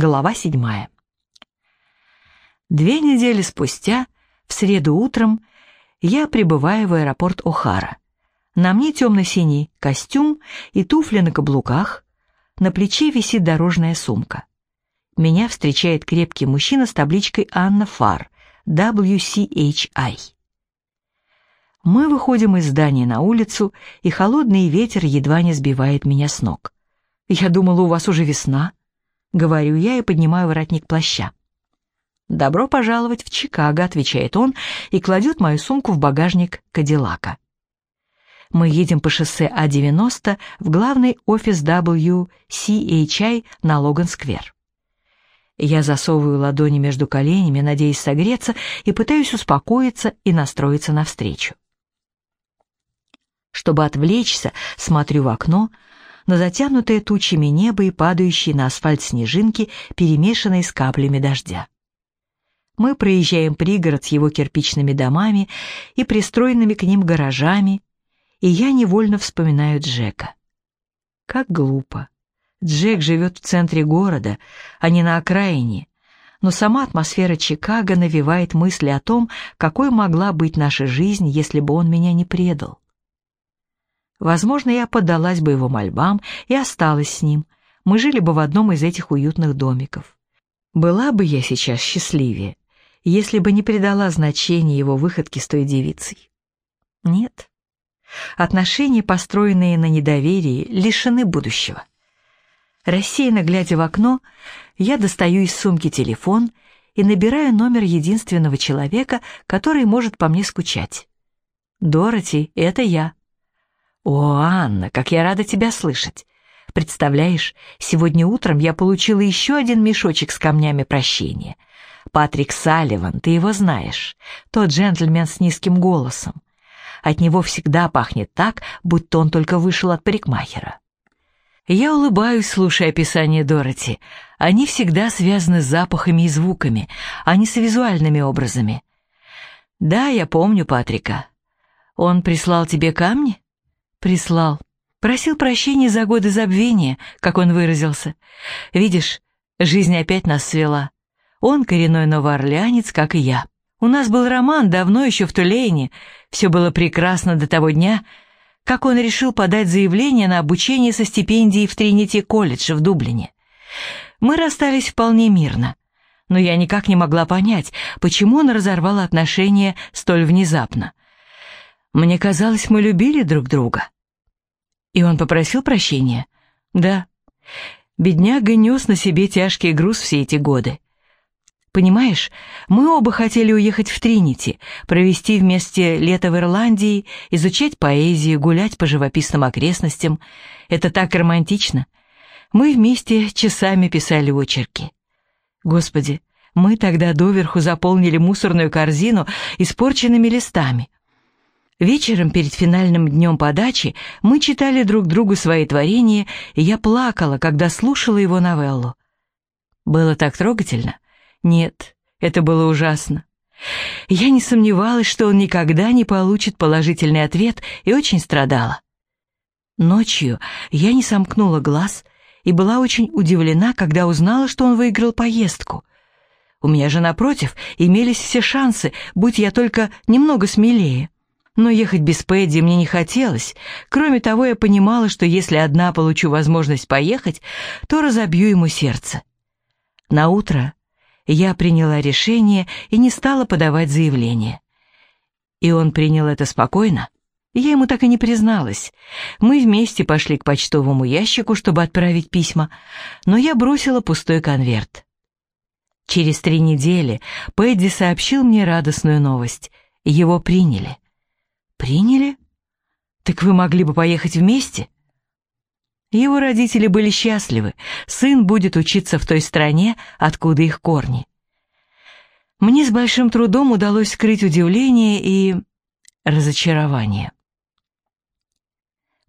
Глава седьмая. Две недели спустя, в среду утром, я прибываю в аэропорт О'Хара. На мне темно-синий костюм и туфли на каблуках, на плече висит дорожная сумка. Меня встречает крепкий мужчина с табличкой «Анна Фар», WCHI. Мы выходим из здания на улицу, и холодный ветер едва не сбивает меня с ног. «Я думала, у вас уже весна», — говорю я и поднимаю воротник плаща. «Добро пожаловать в Чикаго», — отвечает он и кладет мою сумку в багажник Кадиллака. Мы едем по шоссе А-90 в главный офис WCHI на Логан-сквер. Я засовываю ладони между коленями, надеясь согреться, и пытаюсь успокоиться и настроиться навстречу. Чтобы отвлечься, смотрю в окно, на затянутое тучами небо и падающие на асфальт снежинки, перемешанные с каплями дождя. Мы проезжаем пригород с его кирпичными домами и пристроенными к ним гаражами, и я невольно вспоминаю Джека. Как глупо. Джек живет в центре города, а не на окраине, но сама атмосфера Чикаго навевает мысли о том, какой могла быть наша жизнь, если бы он меня не предал. Возможно, я поддалась бы его мольбам и осталась с ним. Мы жили бы в одном из этих уютных домиков. Была бы я сейчас счастливее, если бы не придала значения его выходке с той девицей. Нет. Отношения, построенные на недоверии, лишены будущего. Рассеянно глядя в окно, я достаю из сумки телефон и набираю номер единственного человека, который может по мне скучать. «Дороти, это я». «О, Анна, как я рада тебя слышать. Представляешь, сегодня утром я получила еще один мешочек с камнями прощения. Патрик Салливан, ты его знаешь, тот джентльмен с низким голосом. От него всегда пахнет так, будто он только вышел от парикмахера. Я улыбаюсь, слушая описание Дороти. Они всегда связаны с запахами и звуками, а не с визуальными образами. Да, я помню Патрика. Он прислал тебе камни? Прислал. Просил прощения за годы забвения, как он выразился. Видишь, жизнь опять нас свела. Он коренной новоорлеанец, как и я. У нас был роман давно еще в Тулейне. Все было прекрасно до того дня, как он решил подать заявление на обучение со стипендией в Тринити-колледж в Дублине. Мы расстались вполне мирно, но я никак не могла понять, почему он разорвал отношения столь внезапно. Мне казалось, мы любили друг друга. И он попросил прощения? Да. Бедняга нес на себе тяжкий груз все эти годы. Понимаешь, мы оба хотели уехать в Тринити, провести вместе лето в Ирландии, изучать поэзию, гулять по живописным окрестностям. Это так романтично. Мы вместе часами писали очерки. Господи, мы тогда доверху заполнили мусорную корзину испорченными листами. Вечером перед финальным днем подачи мы читали друг другу свои творения, и я плакала, когда слушала его новеллу. Было так трогательно — нет, это было ужасно. Я не сомневалась, что он никогда не получит положительный ответ и очень страдала. Ночью я не сомкнула глаз и была очень удивлена, когда узнала, что он выиграл поездку. У меня же, напротив, имелись все шансы, будь я только немного смелее. Но ехать без Пэдди мне не хотелось. Кроме того, я понимала, что если одна получу возможность поехать, то разобью ему сердце. На утро я приняла решение и не стала подавать заявление. И он принял это спокойно. Я ему так и не призналась. Мы вместе пошли к почтовому ящику, чтобы отправить письма, но я бросила пустой конверт. Через три недели Пэдди сообщил мне радостную новость. Его приняли. Приняли? Так вы могли бы поехать вместе? Его родители были счастливы, сын будет учиться в той стране, откуда их корни. Мне с большим трудом удалось скрыть удивление и разочарование.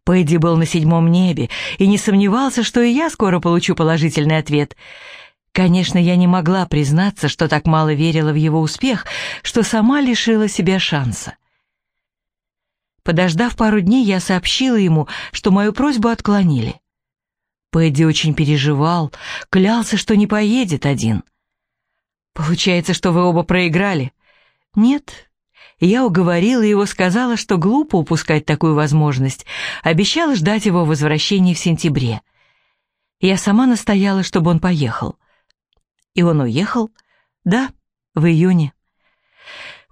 Пэдди был на седьмом небе и не сомневался, что и я скоро получу положительный ответ. Конечно, я не могла признаться, что так мало верила в его успех, что сама лишила себя шанса. Подождав пару дней, я сообщила ему, что мою просьбу отклонили. Пэдди очень переживал, клялся, что не поедет один. «Получается, что вы оба проиграли?» «Нет». Я уговорила его, сказала, что глупо упускать такую возможность, обещала ждать его возвращения в сентябре. Я сама настояла, чтобы он поехал. И он уехал? Да, в июне.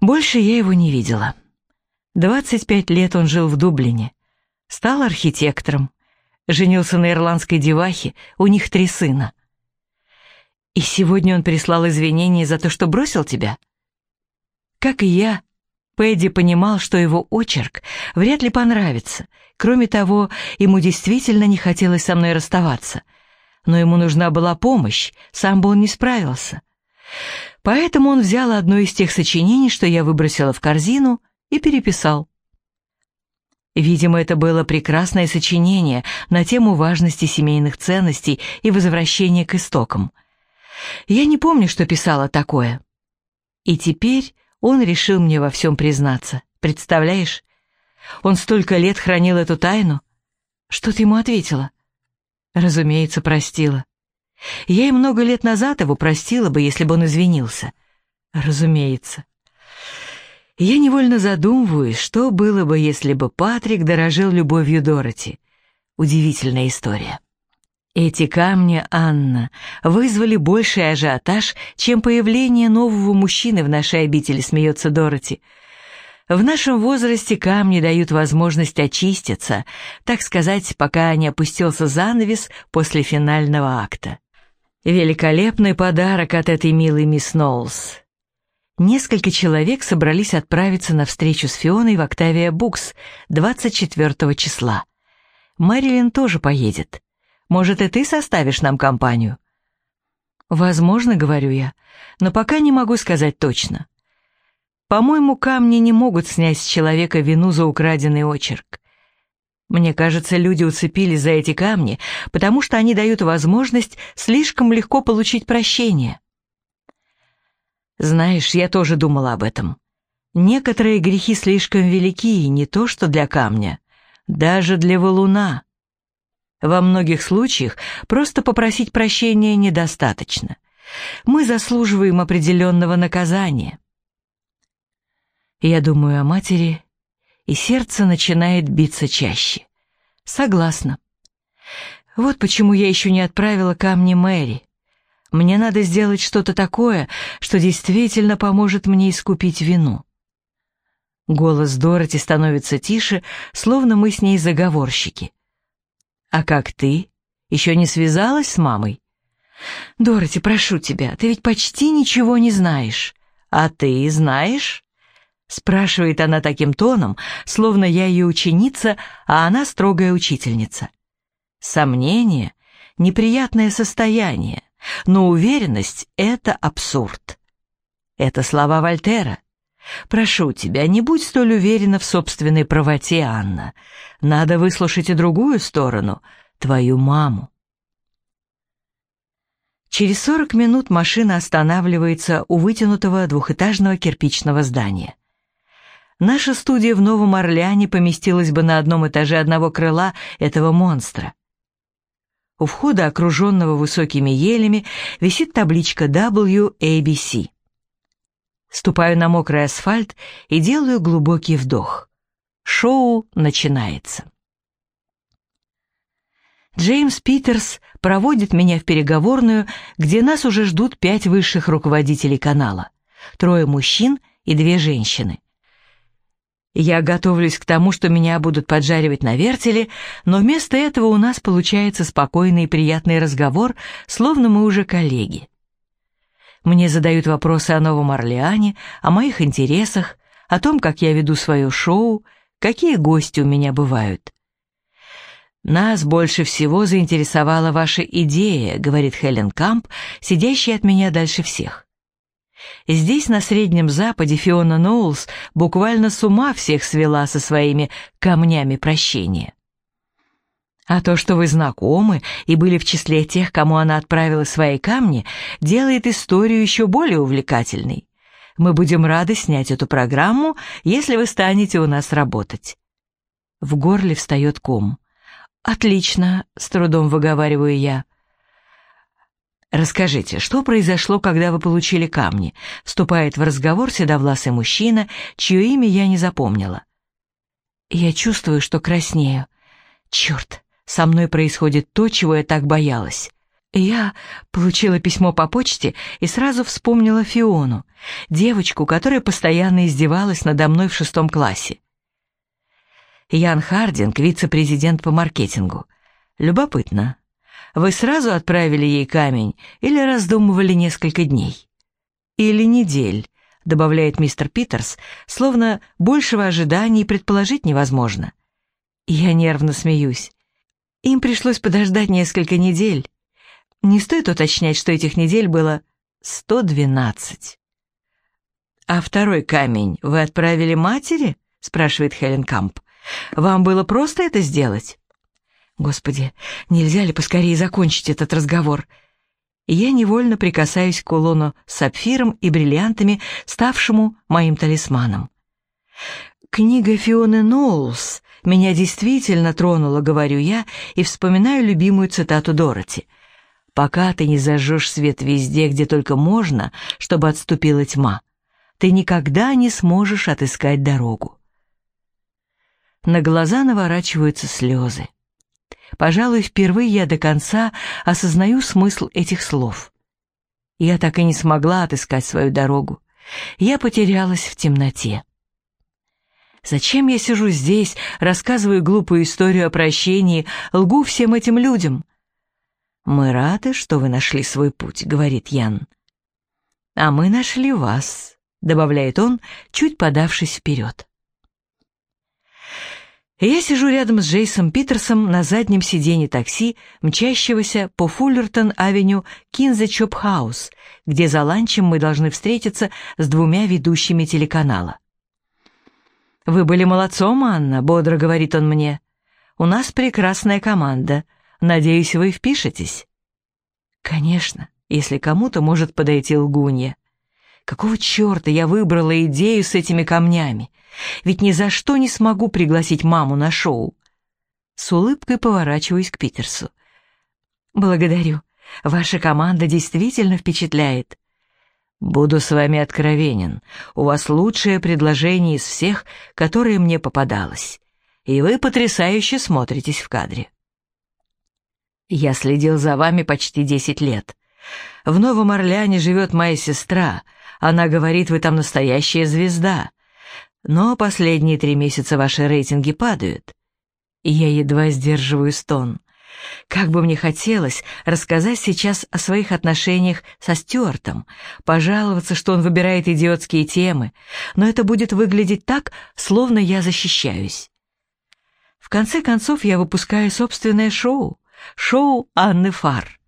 Больше я его не видела. 25 лет он жил в Дублине. Стал архитектором. Женился на ирландской девахе, у них три сына. И сегодня он прислал извинения за то, что бросил тебя? Как и я, Пэдди понимал, что его очерк вряд ли понравится. Кроме того, ему действительно не хотелось со мной расставаться. Но ему нужна была помощь, сам бы он не справился. Поэтому он взял одно из тех сочинений, что я выбросила в корзину, и переписал. Видимо, это было прекрасное сочинение на тему важности семейных ценностей и возвращения к истокам. Я не помню, что писала такое. И теперь он решил мне во всем признаться. Представляешь? Он столько лет хранил эту тайну. Что ты ему ответила? Разумеется, простила. Я и много лет назад его простила бы, если бы он извинился. Разумеется. Я невольно задумываюсь, что было бы, если бы Патрик дорожил любовью Дороти. Удивительная история. Эти камни, Анна, вызвали больший ажиотаж, чем появление нового мужчины в нашей обители, смеется Дороти. В нашем возрасте камни дают возможность очиститься, так сказать, пока не опустился занавес после финального акта. Великолепный подарок от этой милой мисс Ноулс. Несколько человек собрались отправиться на встречу с Фионой в Октавия Букс 24 числа. Мэрилин тоже поедет. Может, и ты составишь нам компанию?» «Возможно, — говорю я, — но пока не могу сказать точно. По-моему, камни не могут снять с человека вину за украденный очерк. Мне кажется, люди уцепились за эти камни, потому что они дают возможность слишком легко получить прощение. Знаешь, я тоже думала об этом. Некоторые грехи слишком велики, не то что для камня, даже для валуна. Во многих случаях просто попросить прощения недостаточно. Мы заслуживаем определенного наказания. Я думаю о матери, и сердце начинает биться чаще. Согласна. Вот почему я еще не отправила камни Мэри. Мне надо сделать что-то такое, что действительно поможет мне искупить вину. Голос Дороти становится тише, словно мы с ней заговорщики. «А как ты? Еще не связалась с мамой?» «Дороти, прошу тебя, ты ведь почти ничего не знаешь. А ты знаешь?» Спрашивает она таким тоном, словно я ее ученица, а она строгая учительница. Сомнение — неприятное состояние, но уверенность — это абсурд. Это слова Вольтера. Прошу тебя, не будь столь уверена в собственной правоте, Анна. Надо выслушать и другую сторону, твою маму. Через сорок минут машина останавливается у вытянутого двухэтажного кирпичного здания. Наша студия в Новом Орлеане поместилась бы на одном этаже одного крыла этого монстра. У входа, окруженного высокими елями, висит табличка WABC. Ступаю на мокрый асфальт и делаю глубокий вдох. Шоу начинается. Джеймс Питерс проводит меня в переговорную, где нас уже ждут пять высших руководителей канала. Трое мужчин и две женщины. Я готовлюсь к тому, что меня будут поджаривать на вертеле, но вместо этого у нас получается спокойный и приятный разговор, словно мы уже коллеги. Мне задают вопросы о Новом Орлеане, о моих интересах, о том, как я веду свое шоу, какие гости у меня бывают. «Нас больше всего заинтересовала ваша идея», — говорит Хелен Камп, сидящая от меня дальше всех. Здесь, на Среднем Западе, Фиона Ноулс буквально с ума всех свела со своими камнями прощения. А то, что вы знакомы и были в числе тех, кому она отправила свои камни, делает историю еще более увлекательной. Мы будем рады снять эту программу, если вы станете у нас работать. В горле встает ком. «Отлично», — с трудом выговариваю я. «Расскажите, что произошло, когда вы получили камни?» Вступает в разговор седовласый мужчина, чье имя я не запомнила. Я чувствую, что краснею. Черт, со мной происходит то, чего я так боялась. Я получила письмо по почте и сразу вспомнила Фиону, девочку, которая постоянно издевалась надо мной в шестом классе. Ян Хардинг, вице-президент по маркетингу. Любопытно. Вы сразу отправили ей камень или раздумывали несколько дней? Или недель, добавляет мистер Питерс, словно большего ожидания предположить невозможно. Я нервно смеюсь. Им пришлось подождать несколько недель. Не стоит уточнять, что этих недель было 112. «А второй камень вы отправили матери?» — спрашивает Хелен Камп. «Вам было просто это сделать?» «Господи, нельзя ли поскорее закончить этот разговор?» я невольно прикасаюсь к кулону с сапфиром и бриллиантами, ставшему моим талисманом. Книга Фионы Ноулс меня действительно тронула, говорю я, и вспоминаю любимую цитату Дороти — пока ты не зажжешь свет везде, где только можно, чтобы отступила тьма, ты никогда не сможешь отыскать дорогу. На глаза наворачиваются слезы. Пожалуй, впервые я до конца осознаю смысл этих слов. Я так и не смогла отыскать свою дорогу. Я потерялась в темноте. Зачем я сижу здесь, рассказываю глупую историю о прощении, лгу всем этим людям? «Мы рады, что вы нашли свой путь», — говорит Ян. «А мы нашли вас», — добавляет он, чуть подавшись вперед. Я сижу рядом с Джейсом Питерсом на заднем сиденье такси, мчащегося по Фуллертон-авеню Кинзе Чоп Хаус, где за ланчем мы должны встретиться с двумя ведущими телеканала. «Вы были молодцом, Анна», — бодро говорит он мне. «У нас прекрасная команда. Надеюсь, вы впишетесь?» «Конечно, если кому-то может подойти лгунья. Какого черта я выбрала идею с этими камнями? Ведь ни за что не смогу пригласить маму на шоу». С улыбкой поворачиваюсь к Питерсу. «Благодарю. Ваша команда действительно впечатляет». «Буду с вами откровенен. У вас лучшее предложение из всех, которое мне попадалось. И вы потрясающе смотритесь в кадре». Я следил за вами почти десять лет. В Новом Орлеане живет моя сестра. Она говорит, вы там настоящая звезда. Но последние три месяца ваши рейтинги падают. И я едва сдерживаю стон. Как бы мне хотелось рассказать сейчас о своих отношениях со Стюартом, пожаловаться, что он выбирает идиотские темы, но это будет выглядеть так, словно я защищаюсь. В конце концов, я выпускаю собственное шоу, Шоу Анны Фар.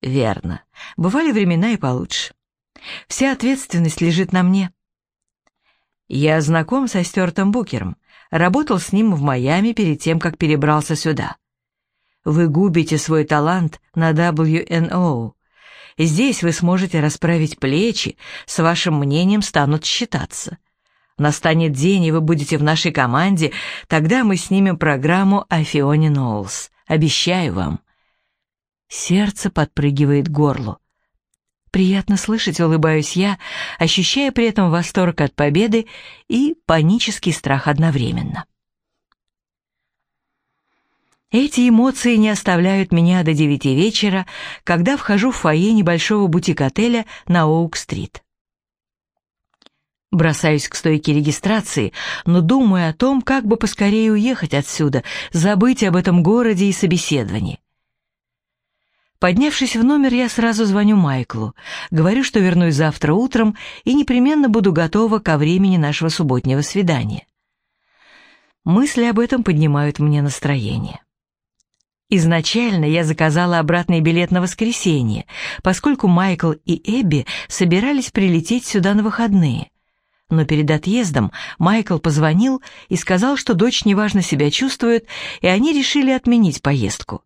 Верно. Бывали времена и получше. Вся ответственность лежит на мне. Я знаком со Стюартом Букером. Работал с ним в Майами перед тем, как перебрался сюда. Вы губите свой талант на WNO. Здесь вы сможете расправить плечи, с вашим мнением станут считаться. Настанет день, и вы будете в нашей команде, тогда мы снимем программу о Фионе Ноулс. Обещаю вам. Сердце подпрыгивает к горлу. Приятно слышать, улыбаюсь я, ощущая при этом восторг от победы и панический страх одновременно. Эти эмоции не оставляют меня до девяти вечера, когда вхожу в фойе небольшого бутик-отеля на Оук-стрит. Бросаюсь к стойке регистрации, но думаю о том, как бы поскорее уехать отсюда, забыть об этом городе и собеседовании. Поднявшись в номер, я сразу звоню Майклу, говорю, что вернусь завтра утром и непременно буду готова ко времени нашего субботнего свидания. Мысли об этом поднимают мне настроение. Изначально я заказала обратный билет на воскресенье, поскольку Майкл и Эбби собирались прилететь сюда на выходные но перед отъездом Майкл позвонил и сказал, что дочь неважно себя чувствует, и они решили отменить поездку.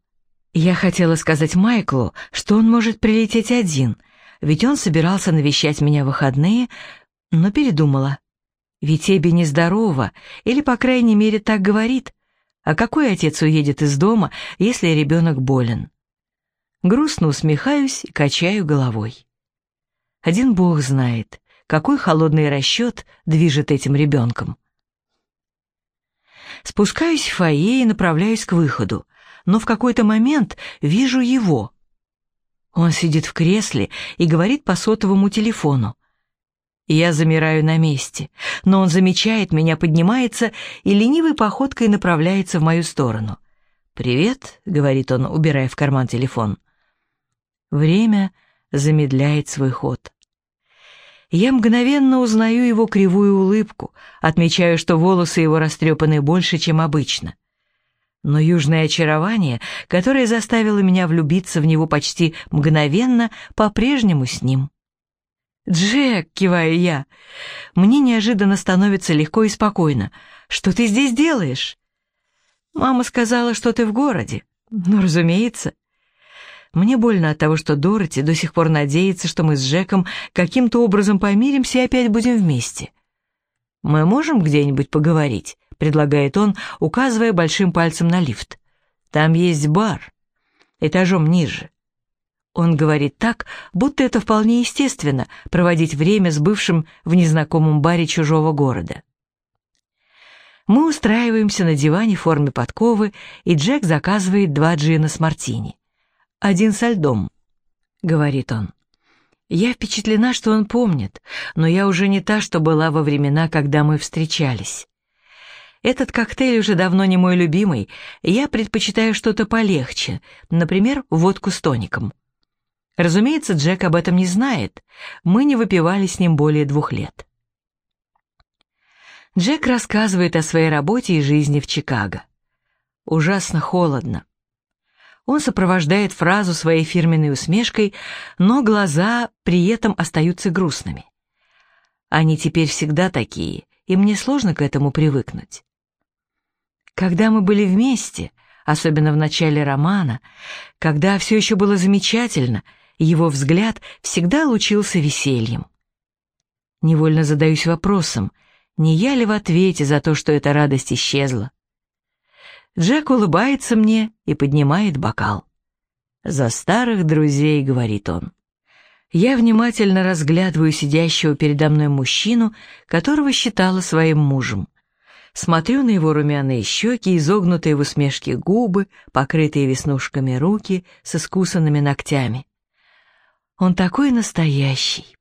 Я хотела сказать Майклу, что он может прилететь один, ведь он собирался навещать меня в выходные, но передумала. Ведь Эбби нездорова, или, по крайней мере, так говорит. А какой отец уедет из дома, если ребенок болен? Грустно усмехаюсь и качаю головой. Один бог знает, какой холодный расчет движет этим ребенком. Спускаюсь в фойе и направляюсь к выходу, но в какой-то момент вижу его. Он сидит в кресле и говорит по сотовому телефону. Я замираю на месте, но он замечает меня, поднимается и ленивой походкой направляется в мою сторону. «Привет», — говорит он, убирая в карман телефон. Время замедляет свой ход. Я мгновенно узнаю его кривую улыбку, отмечаю, что волосы его растрепаны больше, чем обычно. Но южное очарование, которое заставило меня влюбиться в него почти мгновенно, по-прежнему с ним. «Джек!» — киваю я. Мне неожиданно становится легко и спокойно. «Что ты здесь делаешь?» «Мама сказала, что ты в городе». «Ну, разумеется». Мне больно от того, что Дороти до сих пор надеется, что мы с Джеком каким-то образом помиримся и опять будем вместе. «Мы можем где-нибудь поговорить?» — предлагает он, указывая большим пальцем на лифт. «Там есть бар, этажом ниже. Он говорит так, будто это вполне естественно — проводить время с бывшим в незнакомом баре чужого города. Мы устраиваемся на диване в форме подковы, и Джек заказывает два джина с мартини. «Один со льдом», — говорит он. Я впечатлена, что он помнит, но я уже не та, что была во времена, когда мы встречались. Этот коктейль уже давно не мой любимый, я предпочитаю что-то полегче, например, водку с тоником. Разумеется, Джек об этом не знает. Мы не выпивали с ним более двух лет. Джек рассказывает о своей работе и жизни в Чикаго. Ужасно холодно. Он сопровождает фразу своей фирменной усмешкой, но глаза при этом остаются грустными. Они теперь всегда такие, и мне сложно к этому привыкнуть. Когда мы были вместе, особенно в начале романа, когда все еще было замечательно — его взгляд всегда лучился весельем. Невольно задаюсь вопросом, не я ли в ответе за то, что эта радость исчезла? Джек улыбается мне и поднимает бокал. «За старых друзей», — говорит он. Я внимательно разглядываю сидящего передо мной мужчину, которого считала своим мужем. Смотрю на его румяные щеки, изогнутые в усмешке губы, покрытые веснушками руки с искусанными ногтями. Он такой настоящий.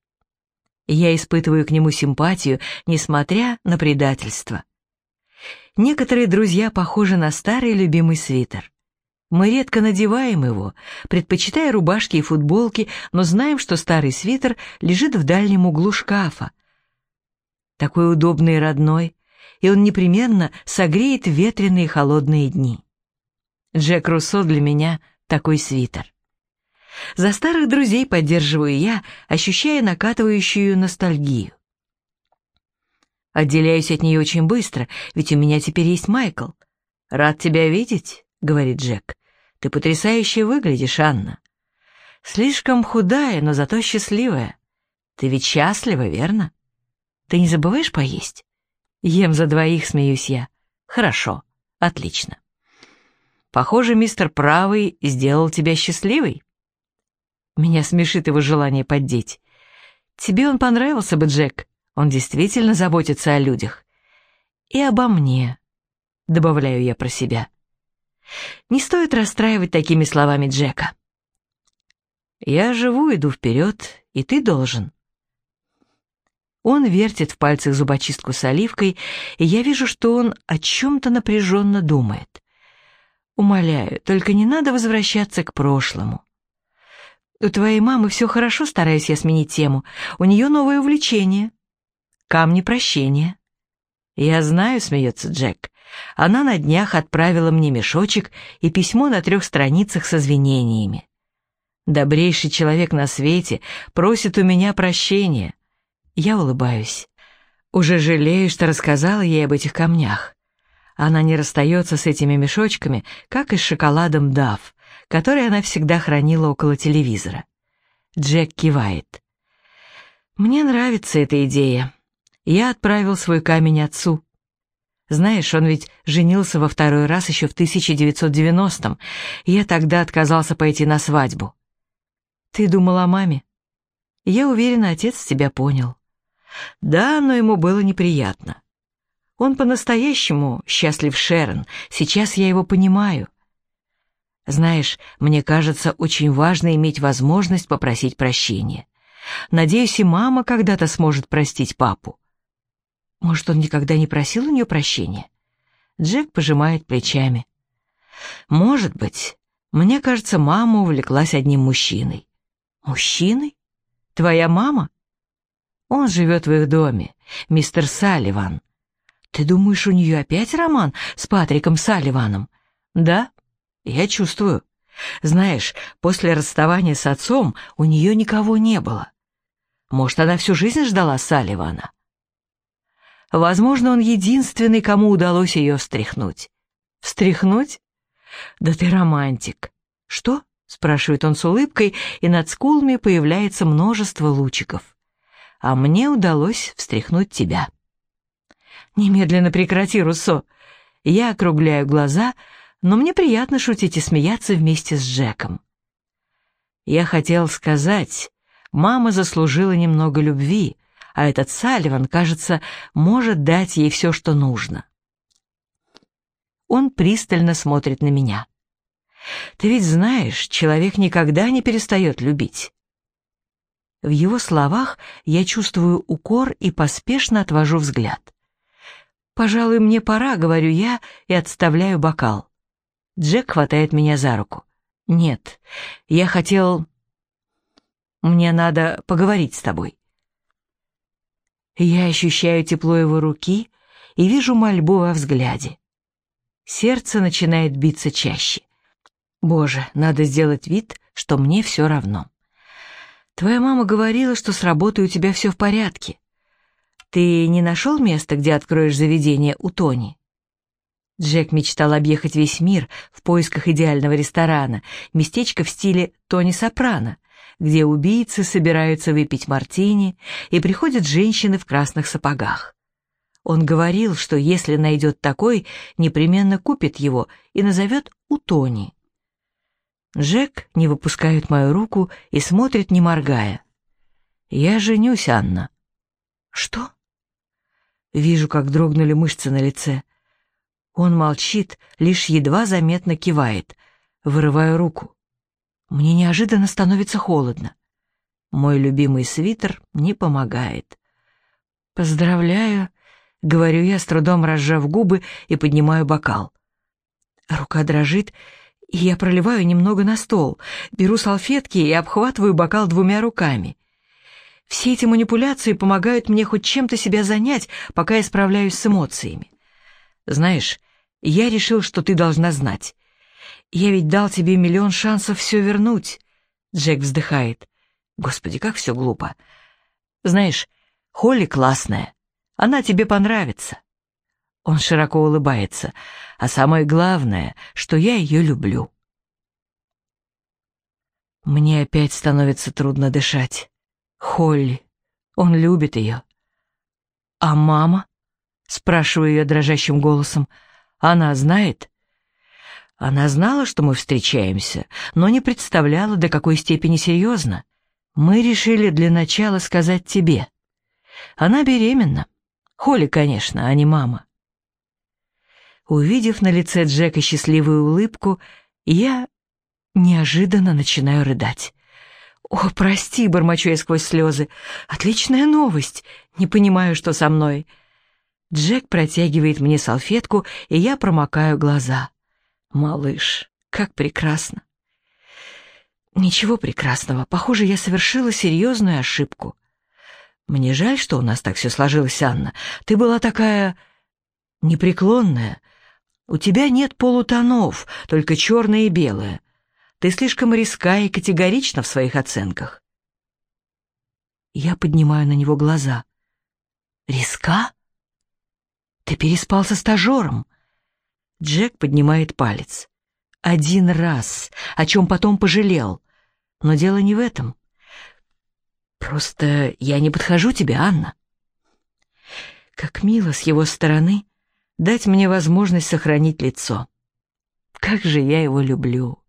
Я испытываю к нему симпатию, несмотря на предательство. Некоторые друзья похожи на старый любимый свитер. Мы редко надеваем его, предпочитая рубашки и футболки, но знаем, что старый свитер лежит в дальнем углу шкафа. Такой удобный и родной, и он непременно согреет ветреные холодные дни. Джек Руссо для меня такой свитер. За старых друзей поддерживаю я, ощущая накатывающую ностальгию. Отделяюсь от нее очень быстро, ведь у меня теперь есть Майкл. «Рад тебя видеть», — говорит Джек. «Ты потрясающе выглядишь, Анна. Слишком худая, но зато счастливая. Ты ведь счастлива, верно? Ты не забываешь поесть?» Ем за двоих, смеюсь я. «Хорошо, отлично. Похоже, мистер Правый сделал тебя счастливой». Меня смешит его желание поддеть. Тебе он понравился бы, Джек. Он действительно заботится о людях. И обо мне, добавляю я про себя. Не стоит расстраивать такими словами Джека. Я живу, иду вперед, и ты должен. Он вертит в пальцах зубочистку с оливкой, и я вижу, что он о чем-то напряженно думает. Умоляю, только не надо возвращаться к прошлому. «У твоей мамы все хорошо, стараюсь я сменить тему. У нее новое увлечение. Камни прощения». «Я знаю», — смеется Джек. «Она на днях отправила мне мешочек и письмо на трех страницах с извинениями. Добрейший человек на свете просит у меня прощения». Я улыбаюсь. Уже жалею, что рассказала ей об этих камнях. Она не расстается с этими мешочками, как и с шоколадом Дав который она всегда хранила около телевизора. Джек кивает. «Мне нравится эта идея. Я отправил свой камень отцу. Знаешь, он ведь женился во второй раз еще в 1990-м, и я тогда отказался пойти на свадьбу. Ты думал о маме? Я уверена, отец тебя понял. Да, но ему было неприятно. Он по-настоящему счастлив Шерон, сейчас я его понимаю. Знаешь, мне кажется, очень важно иметь возможность попросить прощения. Надеюсь, и мама когда-то сможет простить папу. Может, он никогда не просил у нее прощения? Джек пожимает плечами. Может быть. Мне кажется, мама увлеклась одним мужчиной. Мужчиной? Твоя мама? Он живет в их доме, мистер Салливан. Ты думаешь, у нее опять роман с Патриком Салливаном? Да, я чувствую. Знаешь, после расставания с отцом у нее никого не было. Может, она всю жизнь ждала Салливана? Возможно, он единственный, кому удалось ее встряхнуть. Встряхнуть? Да ты романтик. Что? Спрашивает он с улыбкой, и над скулами появляется множество лучиков. А мне удалось встряхнуть тебя. Немедленно прекрати, Руссо. Я округляю глаза, но мне приятно шутить и смеяться вместе с Джеком. Я хотел сказать, мама заслужила немного любви, а этот Салливан, кажется, может дать ей все, что нужно. Он пристально смотрит на меня. Ты ведь знаешь, человек никогда не перестает любить. В его словах я чувствую укор и поспешно отвожу взгляд. «Пожалуй, мне пора», — говорю я и отставляю бокал. Джек хватает меня за руку. «Нет, я хотел... Мне надо поговорить с тобой». Я ощущаю тепло его руки и вижу мольбу во взгляде. Сердце начинает биться чаще. Боже, надо сделать вид, что мне все равно. Твоя мама говорила, что с работой у тебя все в порядке. Ты не нашел места, где откроешь заведение у Тони? Джек мечтал объехать весь мир в поисках идеального ресторана, местечко в стиле Тони Сопрано, где убийцы собираются выпить мартини и приходят женщины в красных сапогах. Он говорил, что если найдет такой, непременно купит его и назовет у Тони. Джек не выпускает мою руку и смотрит, не моргая. «Я женюсь, Анна». «Что?» Вижу, как дрогнули мышцы на лице. Он молчит, лишь едва заметно кивает. Вырываю руку. Мне неожиданно становится холодно. Мой любимый свитер не помогает. «Поздравляю», — говорю я, с трудом разжав губы и поднимаю бокал. Рука дрожит, я проливаю немного на стол, беру салфетки и обхватываю бокал двумя руками. Все эти манипуляции помогают мне хоть чем-то себя занять, пока я справляюсь с эмоциями. Знаешь, я решил, что ты должна знать. Я ведь дал тебе миллион шансов все вернуть. Джек вздыхает. Господи, как все глупо. Знаешь, Холли классная. Она тебе понравится. Он широко улыбается. А самое главное, что я ее люблю. Мне опять становится трудно дышать. Холли. Он любит ее. «А мама?» — спрашиваю ее дрожащим голосом. «Она знает?» Она знала, что мы встречаемся, но не представляла, до какой степени серьезно. Мы решили для начала сказать тебе. Она беременна. Холли, конечно, а не мама. Увидев на лице Джека счастливую улыбку, я неожиданно начинаю рыдать. «О, прости», — бормочу я сквозь слезы. «Отличная новость. Не понимаю, что со мной». Джек протягивает мне салфетку, и я промокаю глаза. «Малыш, как прекрасно». «Ничего прекрасного. Похоже, я совершила серьезную ошибку». «Мне жаль, что у нас так все сложилось, Анна. Ты была такая... непреклонная. У тебя нет полутонов, только черное и белое. Ты слишком риска и категорична в своих оценках. Я поднимаю на него глаза. Риска? Ты переспал со стажером. Джек поднимает палец. Один раз, о чем потом пожалел. Но дело не в этом. Просто я не подхожу тебе, Анна. Как мило с его стороны, дать мне возможность сохранить лицо. Как же я его люблю.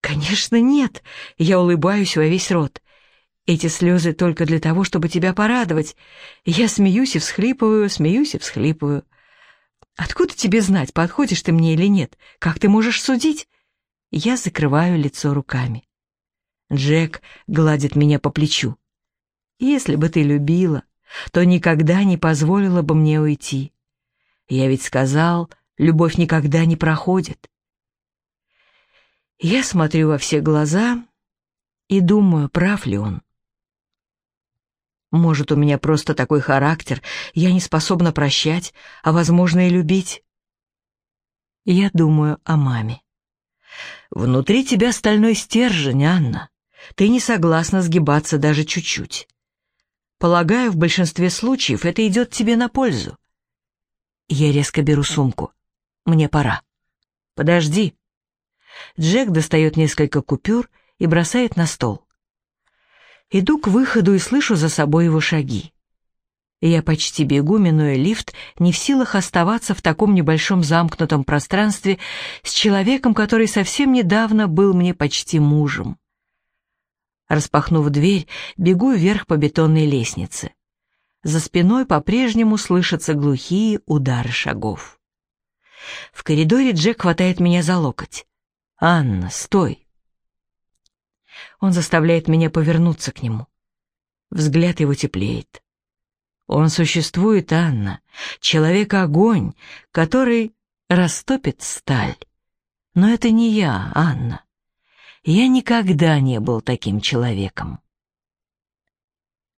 Конечно, нет. Я улыбаюсь во весь рот. Эти слезы только для того, чтобы тебя порадовать. Я смеюсь и всхлипываю, смеюсь и всхлипываю. Откуда тебе знать, подходишь ты мне или нет? Как ты можешь судить? Я закрываю лицо руками. Джек гладит меня по плечу. Если бы ты любила, то никогда не позволила бы мне уйти. Я ведь сказал, любовь никогда не проходит. Я смотрю во все глаза и думаю, прав ли он. Может, у меня просто такой характер, я не способна прощать, а, возможно, и любить. Я думаю о маме. Внутри тебя стальной стержень, Анна. Ты не согласна сгибаться даже чуть-чуть. Полагаю, в большинстве случаев это идет тебе на пользу. Я резко беру сумку. Мне пора. Подожди. Джек достает несколько купюр и бросает на стол. Иду к выходу и слышу за собой его шаги. Я почти бегу, минуя лифт, не в силах оставаться в таком небольшом замкнутом пространстве с человеком, который совсем недавно был мне почти мужем. Распахнув дверь, бегу вверх по бетонной лестнице. За спиной по-прежнему слышатся глухие удары шагов. В коридоре Джек хватает меня за локоть. «Анна, стой!» Он заставляет меня повернуться к нему. Взгляд его теплеет. Он существует, Анна, человек-огонь, который растопит сталь. Но это не я, Анна. Я никогда не был таким человеком.